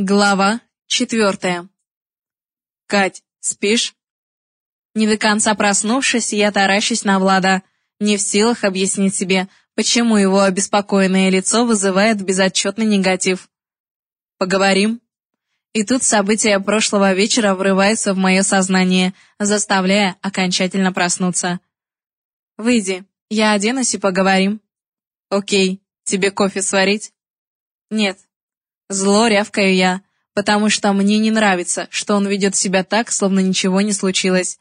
Глава четвертая. «Кать, спишь?» Не до конца проснувшись, я таращусь на Влада, не в силах объяснить себе, почему его обеспокоенное лицо вызывает безотчетный негатив. «Поговорим?» И тут события прошлого вечера врываются в мое сознание, заставляя окончательно проснуться. «Выйди, я оденусь и поговорим». «Окей, тебе кофе сварить?» «Нет, Зло рявкаю я, потому что мне не нравится, что он ведет себя так, словно ничего не случилось.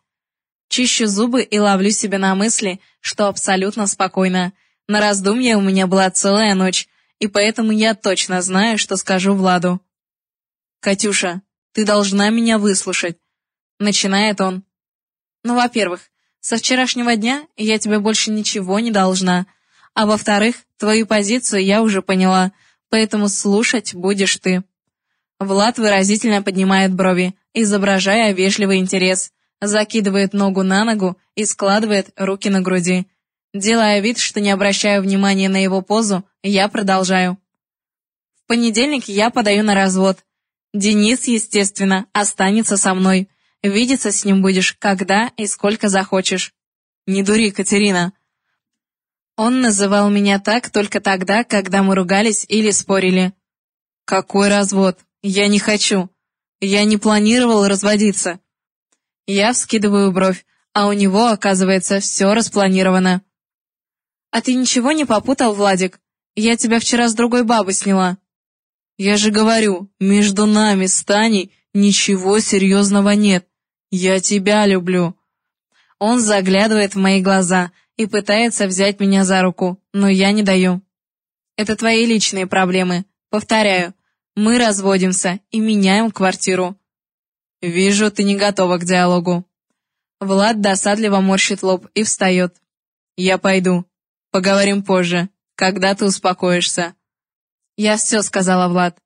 Чищу зубы и ловлю себя на мысли, что абсолютно спокойно. На раздумье у меня была целая ночь, и поэтому я точно знаю, что скажу Владу. «Катюша, ты должна меня выслушать», — начинает он. «Ну, во-первых, со вчерашнего дня я тебе больше ничего не должна, а во-вторых, твою позицию я уже поняла — поэтому слушать будешь ты». Влад выразительно поднимает брови, изображая вежливый интерес, закидывает ногу на ногу и складывает руки на груди. Делая вид, что не обращаю внимания на его позу, я продолжаю. В понедельник я подаю на развод. Денис, естественно, останется со мной. Видеться с ним будешь, когда и сколько захочешь. Не дури, Катерина. Он называл меня так только тогда, когда мы ругались или спорили. «Какой развод? Я не хочу. Я не планировал разводиться». Я вскидываю бровь, а у него, оказывается, все распланировано. «А ты ничего не попутал, Владик? Я тебя вчера с другой бабы сняла». «Я же говорю, между нами с Таней ничего серьезного нет. Я тебя люблю». Он заглядывает в мои глаза – и пытается взять меня за руку, но я не даю. Это твои личные проблемы. Повторяю, мы разводимся и меняем квартиру. Вижу, ты не готова к диалогу. Влад досадливо морщит лоб и встает. Я пойду. Поговорим позже, когда ты успокоишься. Я все сказала, Влад.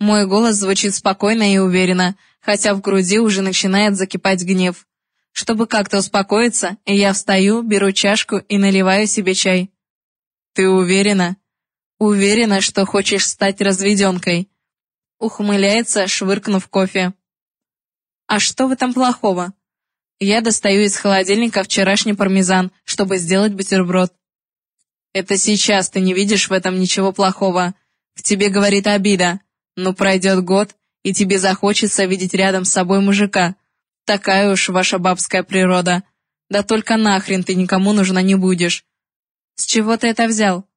Мой голос звучит спокойно и уверенно, хотя в груди уже начинает закипать гнев. Чтобы как-то успокоиться, я встаю, беру чашку и наливаю себе чай. «Ты уверена?» «Уверена, что хочешь стать разведенкой?» Ухмыляется, швыркнув кофе. «А что в этом плохого?» Я достаю из холодильника вчерашний пармезан, чтобы сделать бутерброд. «Это сейчас ты не видишь в этом ничего плохого. В тебе говорит обида. Но пройдет год, и тебе захочется видеть рядом с собой мужика, Такая уж ваша бабская природа. Да только нахрен ты никому нужна не будешь. С чего ты это взял?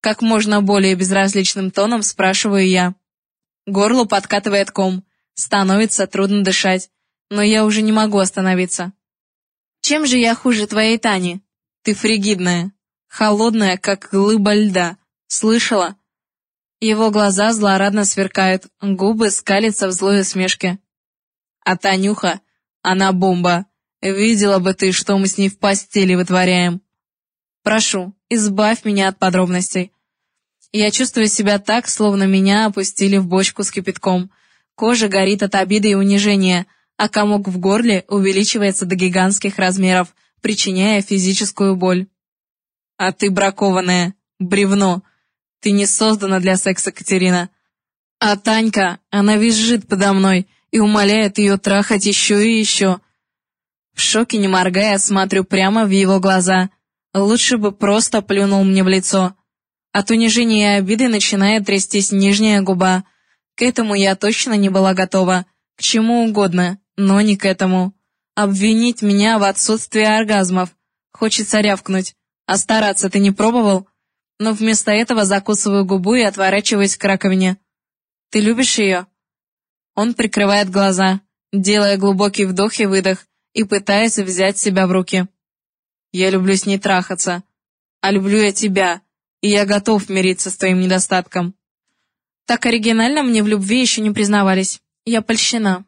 Как можно более безразличным тоном спрашиваю я. Горло подкатывает ком. Становится трудно дышать. Но я уже не могу остановиться. Чем же я хуже твоей Тани? Ты фригидная. Холодная, как глыба льда. Слышала? Его глаза злорадно сверкают, губы скалятся в злой усмешке. А Танюха она бомба. Видела бы ты, что мы с ней в постели вытворяем. Прошу, избавь меня от подробностей. Я чувствую себя так, словно меня опустили в бочку с кипятком. Кожа горит от обиды и унижения, а комок в горле увеличивается до гигантских размеров, причиняя физическую боль. А ты бракованная, бревно. Ты не создана для секса, Катерина. А Танька, она визжит подо мной, и умоляет ее трахать еще и еще. В шоке, не моргая, смотрю прямо в его глаза. Лучше бы просто плюнул мне в лицо. От унижения и обиды начинает трястись нижняя губа. К этому я точно не была готова. К чему угодно, но не к этому. Обвинить меня в отсутствии оргазмов. Хочется рявкнуть. А стараться ты не пробовал? Но вместо этого закусываю губу и отворачиваюсь к раковине. Ты любишь ее? Он прикрывает глаза, делая глубокий вдох и выдох, и пытается взять себя в руки. «Я люблю с ней трахаться. А люблю я тебя, и я готов мириться с твоим недостатком». Так оригинально мне в любви еще не признавались. Я польщена.